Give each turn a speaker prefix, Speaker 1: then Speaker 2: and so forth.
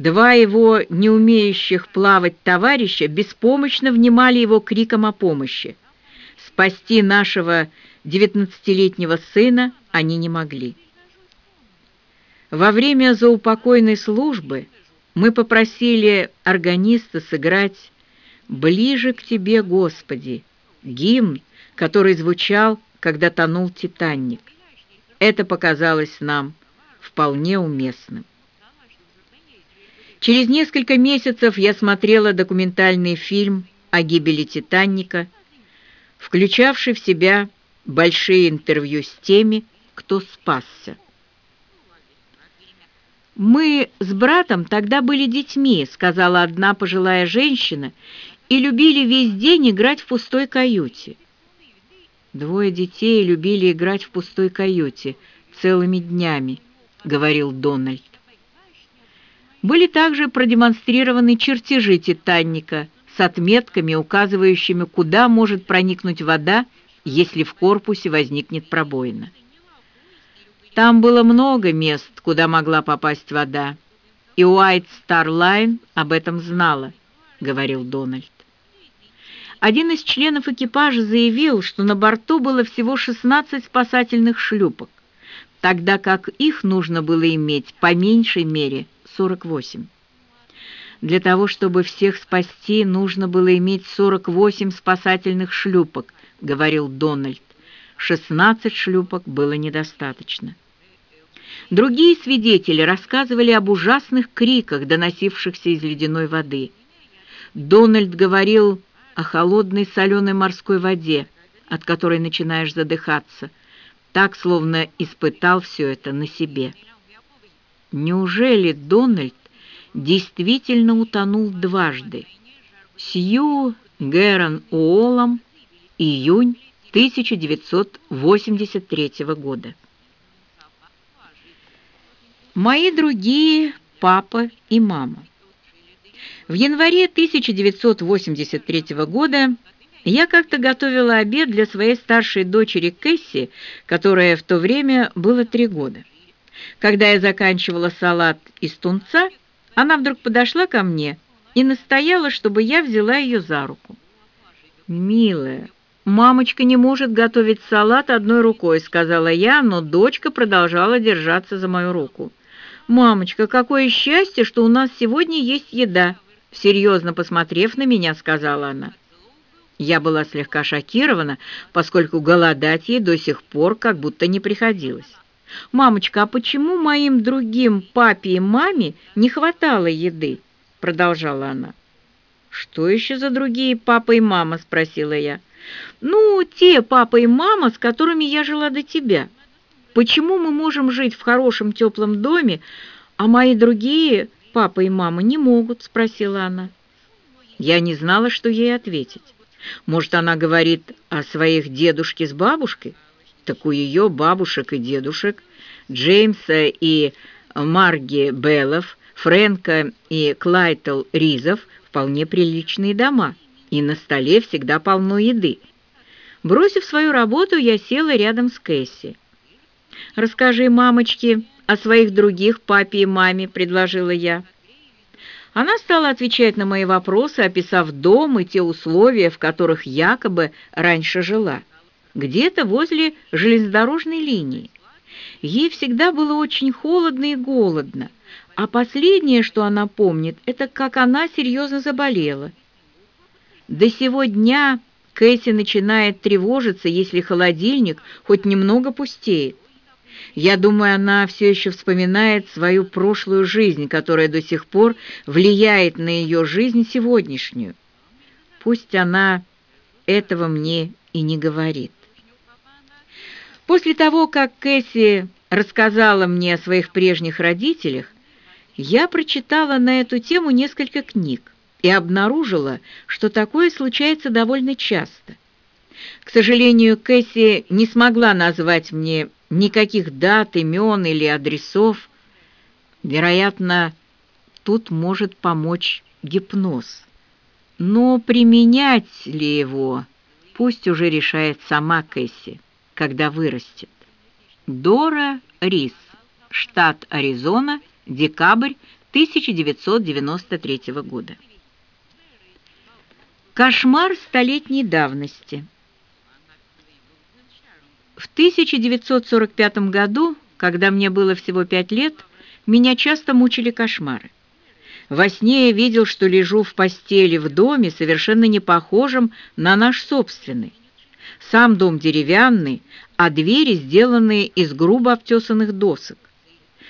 Speaker 1: Два его не умеющих плавать товарища беспомощно внимали его криком о помощи. Спасти нашего девятнадцатилетнего сына они не могли. Во время заупокойной службы мы попросили органиста сыграть «Ближе к тебе, Господи», гимн, который звучал, когда тонул «Титаник». Это показалось нам вполне уместным. Через несколько месяцев я смотрела документальный фильм о гибели «Титаника», включавший в себя большие интервью с теми, кто спасся. «Мы с братом тогда были детьми», — сказала одна пожилая женщина, «и любили весь день играть в пустой каюте». «Двое детей любили играть в пустой каюте целыми днями», — говорил Дональд. Были также продемонстрированы чертежи «Титаника» с отметками, указывающими, куда может проникнуть вода, если в корпусе возникнет пробоина. Там было много мест, куда могла попасть вода, и Уайт Стар Лайн об этом знала, говорил Дональд. Один из членов экипажа заявил, что на борту было всего 16 спасательных шлюпок, тогда как их нужно было иметь по меньшей мере 48. Для того, чтобы всех спасти, нужно было иметь 48 спасательных шлюпок, говорил Дональд. 16 шлюпок было недостаточно. Другие свидетели рассказывали об ужасных криках, доносившихся из ледяной воды. Дональд говорил о холодной соленой морской воде, от которой начинаешь задыхаться, так, словно испытал все это на себе. Неужели Дональд действительно утонул дважды? Сью Герон Уоллом, июнь 1983 года. Мои другие папа и мама. В январе 1983 года я как-то готовила обед для своей старшей дочери Кэсси, которая в то время было три года. Когда я заканчивала салат из тунца, она вдруг подошла ко мне и настояла, чтобы я взяла ее за руку. «Милая, «Мамочка не может готовить салат одной рукой», — сказала я, но дочка продолжала держаться за мою руку. «Мамочка, какое счастье, что у нас сегодня есть еда!» Серьезно посмотрев на меня, сказала она. Я была слегка шокирована, поскольку голодать ей до сих пор как будто не приходилось. «Мамочка, а почему моим другим папе и маме не хватало еды?» Продолжала она. «Что еще за другие папа и мама?» — спросила я. «Ну, те папа и мама, с которыми я жила до тебя. Почему мы можем жить в хорошем теплом доме, а мои другие папа и мама не могут?» — спросила она. Я не знала, что ей ответить. Может, она говорит о своих дедушке с бабушкой? Так у ее бабушек и дедушек, Джеймса и Марги Беллов, Фрэнка и Клайтл Ризов вполне приличные дома и на столе всегда полно еды. Бросив свою работу, я села рядом с Кэсси. «Расскажи мамочке о своих других папе и маме», — предложила я. Она стала отвечать на мои вопросы, описав дом и те условия, в которых якобы раньше жила, где-то возле железнодорожной линии. Ей всегда было очень холодно и голодно, а последнее, что она помнит, это как она серьезно заболела — до сего дня Кэти начинает тревожиться, если холодильник хоть немного пустеет. Я думаю, она все еще вспоминает свою прошлую жизнь, которая до сих пор влияет на ее жизнь сегодняшнюю. Пусть она этого мне и не говорит. После того, как Кэсси рассказала мне о своих прежних родителях, я прочитала на эту тему несколько книг и обнаружила, что такое случается довольно часто. К сожалению, Кэсси не смогла назвать мне никаких дат, имен или адресов. Вероятно, тут может помочь гипноз. Но применять ли его, пусть уже решает сама Кэсси, когда вырастет. Дора Рис, штат Аризона, декабрь 1993 года. Кошмар столетней давности. В 1945 году, когда мне было всего пять лет, меня часто мучили кошмары. Во сне я видел, что лежу в постели в доме, совершенно не похожем на наш собственный. Сам дом деревянный, а двери сделанные из грубо обтесанных досок.